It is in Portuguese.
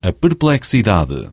a perplexidade.